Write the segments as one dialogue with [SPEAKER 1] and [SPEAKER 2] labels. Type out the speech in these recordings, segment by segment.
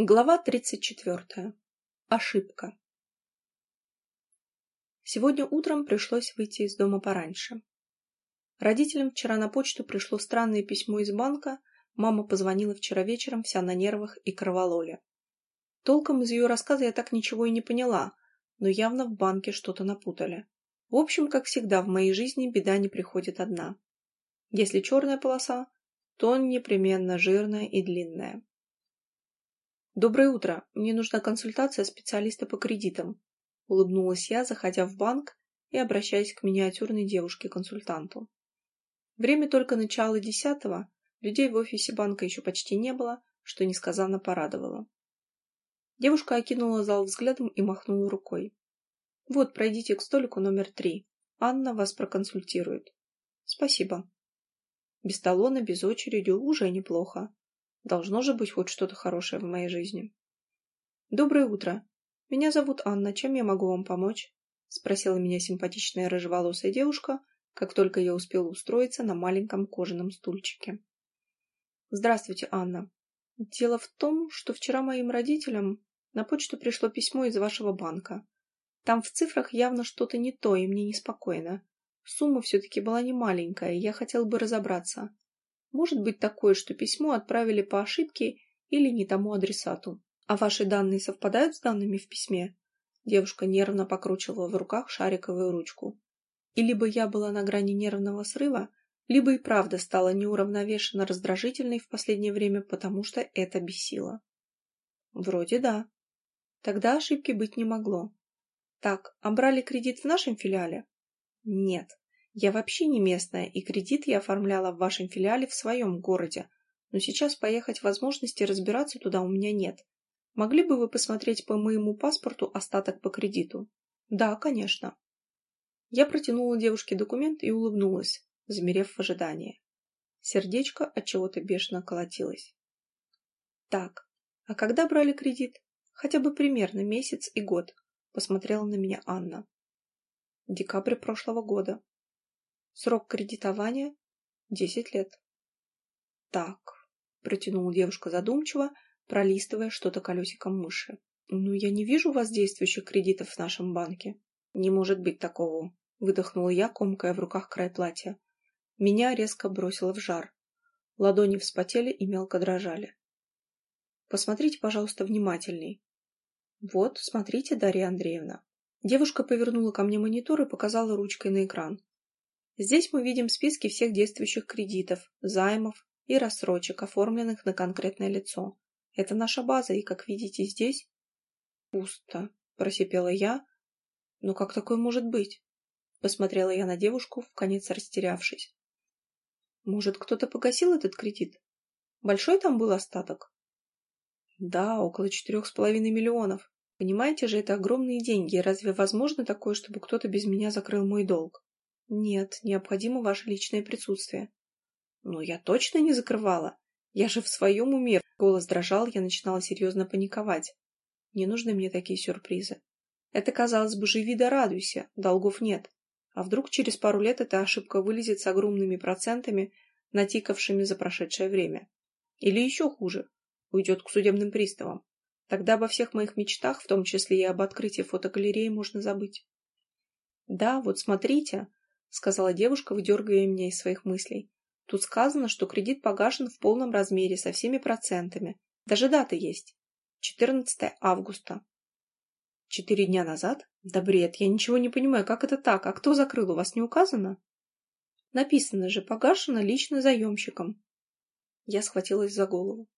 [SPEAKER 1] Глава 34. Ошибка. Сегодня утром пришлось выйти из дома пораньше. Родителям вчера на почту пришло странное письмо из банка, мама позвонила вчера вечером вся на нервах и кровололе. Толком из ее рассказа я так ничего и не поняла, но явно в банке что-то напутали. В общем, как всегда, в моей жизни беда не приходит одна. Если черная полоса, то непременно жирная и длинная. «Доброе утро. Мне нужна консультация специалиста по кредитам», — улыбнулась я, заходя в банк и обращаясь к миниатюрной девушке-консультанту. Время только начало десятого, людей в офисе банка еще почти не было, что несказанно порадовало. Девушка окинула зал взглядом и махнула рукой. «Вот, пройдите к столику номер три. Анна вас проконсультирует». «Спасибо». Без талона, без очереди уже неплохо. Должно же быть хоть что-то хорошее в моей жизни. «Доброе утро. Меня зовут Анна. Чем я могу вам помочь?» — спросила меня симпатичная рыжеволосая девушка, как только я успела устроиться на маленьком кожаном стульчике. «Здравствуйте, Анна. Дело в том, что вчера моим родителям на почту пришло письмо из вашего банка. Там в цифрах явно что-то не то, и мне неспокойно. Сумма все-таки была не маленькая, я хотел бы разобраться. Может быть такое, что письмо отправили по ошибке или не тому адресату. А ваши данные совпадают с данными в письме? Девушка нервно покручивала в руках шариковую ручку. И либо я была на грани нервного срыва, либо и правда стала неуравновешенно раздражительной в последнее время, потому что это бесило. Вроде да. Тогда ошибки быть не могло. Так, а брали кредит в нашем филиале? Нет. Я вообще не местная, и кредит я оформляла в вашем филиале в своем городе, но сейчас поехать возможности разбираться туда у меня нет. Могли бы вы посмотреть по моему паспорту остаток по кредиту? Да, конечно. Я протянула девушке документ и улыбнулась, замерев в ожидании. Сердечко от чего-то бешено колотилось. Так, а когда брали кредит? Хотя бы примерно месяц и год, посмотрела на меня Анна. Декабрь прошлого года. Срок кредитования – десять лет. Так, протянула девушка задумчиво, пролистывая что-то колесиком мыши. Ну, я не вижу у вас действующих кредитов в нашем банке. Не может быть такого, выдохнула я, комкая в руках край платья. Меня резко бросило в жар. Ладони вспотели и мелко дрожали. Посмотрите, пожалуйста, внимательней. Вот, смотрите, Дарья Андреевна. Девушка повернула ко мне монитор и показала ручкой на экран. Здесь мы видим списки всех действующих кредитов, займов и рассрочек, оформленных на конкретное лицо. Это наша база, и, как видите, здесь пусто, просипела я. Но как такое может быть? Посмотрела я на девушку, в конец растерявшись. Может, кто-то погасил этот кредит? Большой там был остаток? Да, около четырех с половиной миллионов. Понимаете же, это огромные деньги. Разве возможно такое, чтобы кто-то без меня закрыл мой долг? Нет, необходимо ваше личное присутствие. Но я точно не закрывала. Я же в своем уме. Голос дрожал, я начинала серьезно паниковать. Не нужны мне такие сюрпризы. Это, казалось бы, живи да радуйся, долгов нет. А вдруг через пару лет эта ошибка вылезет с огромными процентами, натикавшими за прошедшее время? Или еще хуже, уйдет к судебным приставам. Тогда обо всех моих мечтах, в том числе и об открытии фотогалереи, можно забыть. Да, вот смотрите, — сказала девушка, выдергивая меня из своих мыслей. «Тут сказано, что кредит погашен в полном размере, со всеми процентами. Даже дата есть. 14 августа». «Четыре дня назад? Да бред, я ничего не понимаю, как это так? А кто закрыл, у вас не указано?» «Написано же, погашено лично заемщиком». Я схватилась за голову.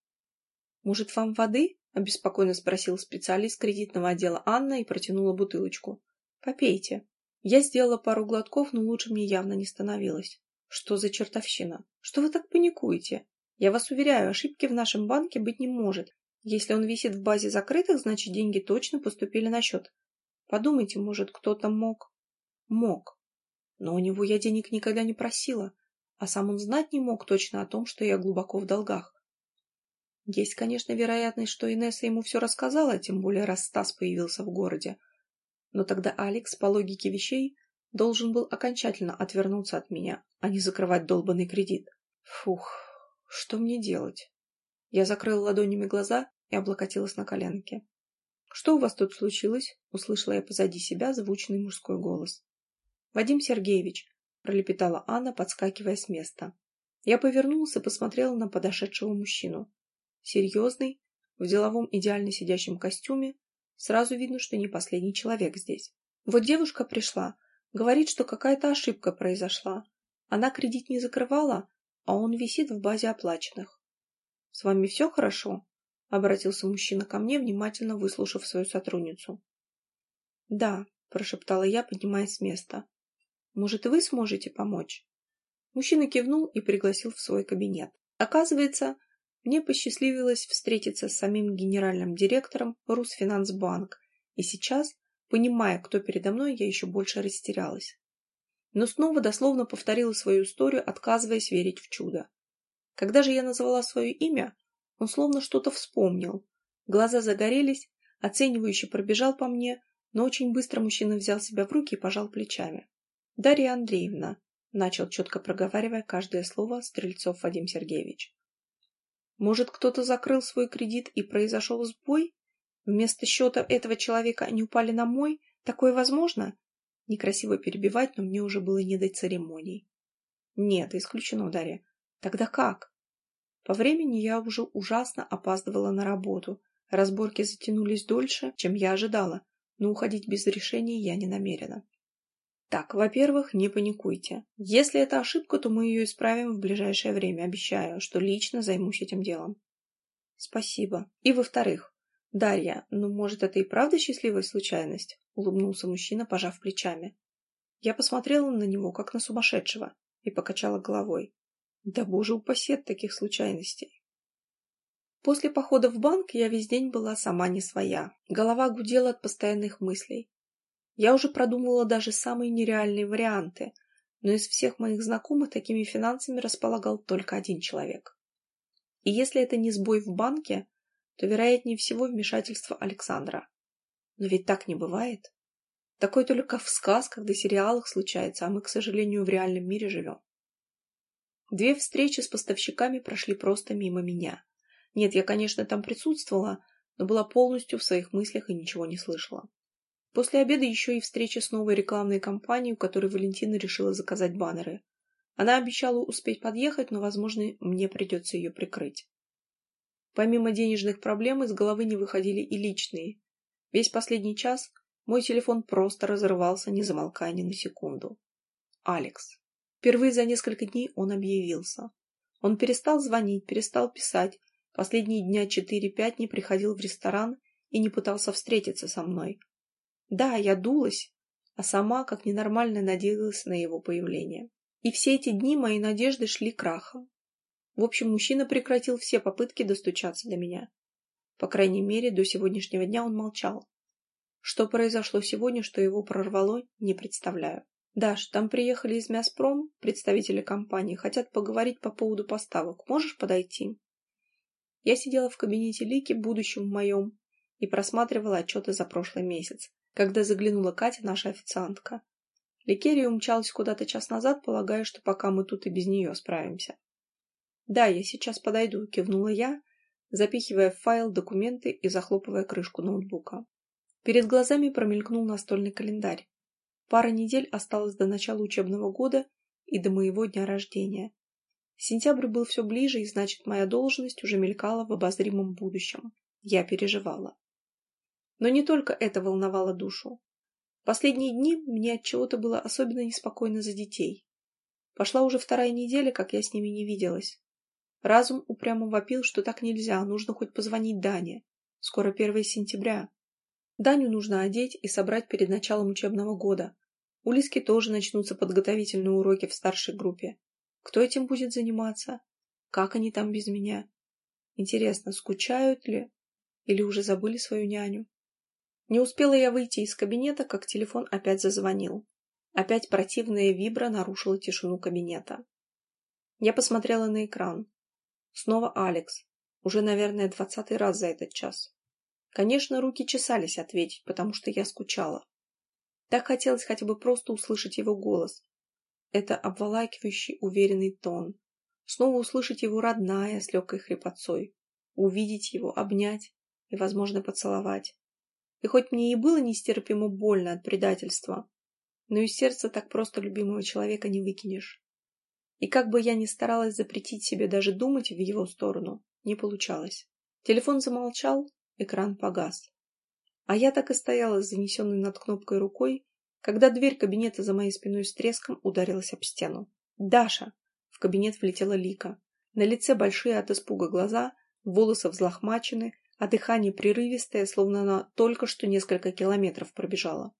[SPEAKER 1] «Может, вам воды?» — обеспокоенно спросил специалист кредитного отдела Анна и протянула бутылочку. «Попейте». Я сделала пару глотков, но лучше мне явно не становилось. Что за чертовщина? Что вы так паникуете? Я вас уверяю, ошибки в нашем банке быть не может. Если он висит в базе закрытых, значит деньги точно поступили на счет. Подумайте, может, кто-то мог... Мог. Но у него я денег никогда не просила, а сам он знать не мог точно о том, что я глубоко в долгах. Есть, конечно, вероятность, что Инесса ему все рассказала, тем более раз Стас появился в городе. Но тогда Алекс, по логике вещей, должен был окончательно отвернуться от меня, а не закрывать долбанный кредит. Фух, что мне делать? Я закрыл ладонями глаза и облокотилась на коленке. «Что у вас тут случилось?» — услышала я позади себя звучный мужской голос. «Вадим Сергеевич», — пролепетала Анна, подскакивая с места. Я повернулась и посмотрела на подошедшего мужчину. Серьезный, в деловом идеально сидящем костюме, сразу видно, что не последний человек здесь. Вот девушка пришла, говорит, что какая-то ошибка произошла. Она кредит не закрывала, а он висит в базе оплаченных. — С вами все хорошо? — обратился мужчина ко мне, внимательно выслушав свою сотрудницу. — Да, — прошептала я, поднимаясь с места. — Может, и вы сможете помочь? Мужчина кивнул и пригласил в свой кабинет. Оказывается, мне посчастливилось встретиться с самим генеральным директором Русфинансбанк, и сейчас, понимая, кто передо мной, я еще больше растерялась. Но снова дословно повторила свою историю, отказываясь верить в чудо. Когда же я назвала свое имя, он словно что-то вспомнил. Глаза загорелись, оценивающе пробежал по мне, но очень быстро мужчина взял себя в руки и пожал плечами. «Дарья Андреевна», — начал четко проговаривая каждое слово Стрельцов Вадим Сергеевич. Может, кто-то закрыл свой кредит и произошел сбой? Вместо счета этого человека они упали на мой? Такое возможно? Некрасиво перебивать, но мне уже было не до церемоний. Нет, исключено, Дарья. Тогда как? По времени я уже ужасно опаздывала на работу. Разборки затянулись дольше, чем я ожидала, но уходить без решения я не намерена. Так, во-первых, не паникуйте. Если это ошибка, то мы ее исправим в ближайшее время, обещаю, что лично займусь этим делом. Спасибо. И во-вторых, Дарья, ну, может, это и правда счастливая случайность? Улыбнулся мужчина, пожав плечами. Я посмотрела на него, как на сумасшедшего, и покачала головой. Да боже упаси от таких случайностей. После похода в банк я весь день была сама не своя. Голова гудела от постоянных мыслей. Я уже продумывала даже самые нереальные варианты, но из всех моих знакомых такими финансами располагал только один человек. И если это не сбой в банке, то, вероятнее всего, вмешательство Александра. Но ведь так не бывает. Такое только в сказках да сериалах случается, а мы, к сожалению, в реальном мире живем. Две встречи с поставщиками прошли просто мимо меня. Нет, я, конечно, там присутствовала, но была полностью в своих мыслях и ничего не слышала. После обеда еще и встреча с новой рекламной компанией, у которой Валентина решила заказать баннеры. Она обещала успеть подъехать, но, возможно, мне придется ее прикрыть. Помимо денежных проблем из головы не выходили и личные. Весь последний час мой телефон просто разрывался, не замолкая ни на секунду. Алекс. Впервые за несколько дней он объявился. Он перестал звонить, перестал писать, последние дня четыре-пять не приходил в ресторан и не пытался встретиться со мной, да, я дулась, а сама, как ненормально, надеялась на его появление. И все эти дни мои надежды шли крахом. В общем, мужчина прекратил все попытки достучаться до меня. По крайней мере, до сегодняшнего дня он молчал. Что произошло сегодня, что его прорвало, не представляю. Даш, там приехали из Мяспром, представители компании, хотят поговорить по поводу поставок. Можешь подойти? Я сидела в кабинете Лики, будущем моем, и просматривала отчеты за прошлый месяц когда заглянула Катя, наша официантка. Ликерия умчалась куда-то час назад, полагая, что пока мы тут и без нее справимся. «Да, я сейчас подойду», — кивнула я, запихивая в файл документы и захлопывая крышку ноутбука. Перед глазами промелькнул настольный календарь. Пара недель осталось до начала учебного года и до моего дня рождения. Сентябрь был все ближе, и значит, моя должность уже мелькала в обозримом будущем. Я переживала. Но не только это волновало душу. Последние дни мне от чего-то было особенно неспокойно за детей. Пошла уже вторая неделя, как я с ними не виделась. Разум упрямо вопил, что так нельзя, нужно хоть позвонить Дане. Скоро 1 сентября. Даню нужно одеть и собрать перед началом учебного года. У Лиски тоже начнутся подготовительные уроки в старшей группе. Кто этим будет заниматься? Как они там без меня? Интересно, скучают ли? Или уже забыли свою няню? Не успела я выйти из кабинета, как телефон опять зазвонил. Опять противная вибра нарушила тишину кабинета. Я посмотрела на экран. Снова Алекс. Уже, наверное, двадцатый раз за этот час. Конечно, руки чесались ответить, потому что я скучала. Так хотелось хотя бы просто услышать его голос. Это обволакивающий, уверенный тон. Снова услышать его родная с легкой хрипотцой. Увидеть его, обнять, и, возможно, поцеловать. И хоть мне и было нестерпимо больно от предательства, но из сердца так просто любимого человека не выкинешь. И как бы я ни старалась запретить себе даже думать в его сторону, не получалось. Телефон замолчал, экран погас. А я так и стояла с занесенной над кнопкой рукой, когда дверь кабинета за моей спиной с треском ударилась об стену. «Даша!» В кабинет влетела Лика. На лице большие от испуга глаза, волосы взлохмачены, а дыхание прерывистое, словно она только что несколько километров пробежала.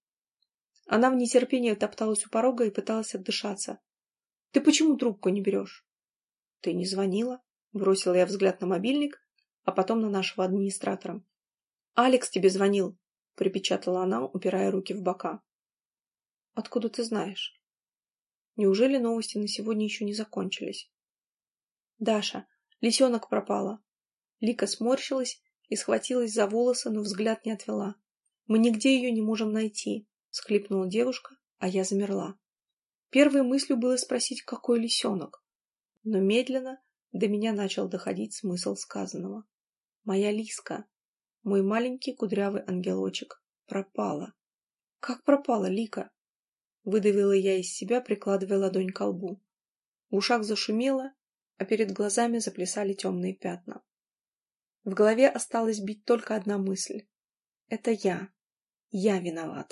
[SPEAKER 1] Она в нетерпении топталась у порога и пыталась отдышаться. «Ты почему трубку не берешь?» «Ты не звонила?» Бросила я взгляд на мобильник, а потом на нашего администратора. «Алекс тебе звонил», — припечатала она, упирая руки в бока. «Откуда ты знаешь?» Неужели новости на сегодня еще не закончились? «Даша, лисенок пропала». Лика сморщилась и схватилась за волосы, но взгляд не отвела. «Мы нигде ее не можем найти», — схлипнула девушка, а я замерла. Первой мыслью было спросить, какой лисенок. Но медленно до меня начал доходить смысл сказанного. Моя Лиска, мой маленький кудрявый ангелочек, пропала. Как пропала Лика? Выдавила я из себя, прикладывая ладонь к лбу. В ушах зашумело, а перед глазами заплясали темные пятна. В голове осталась бить только одна мысль. Это я. Я виноват.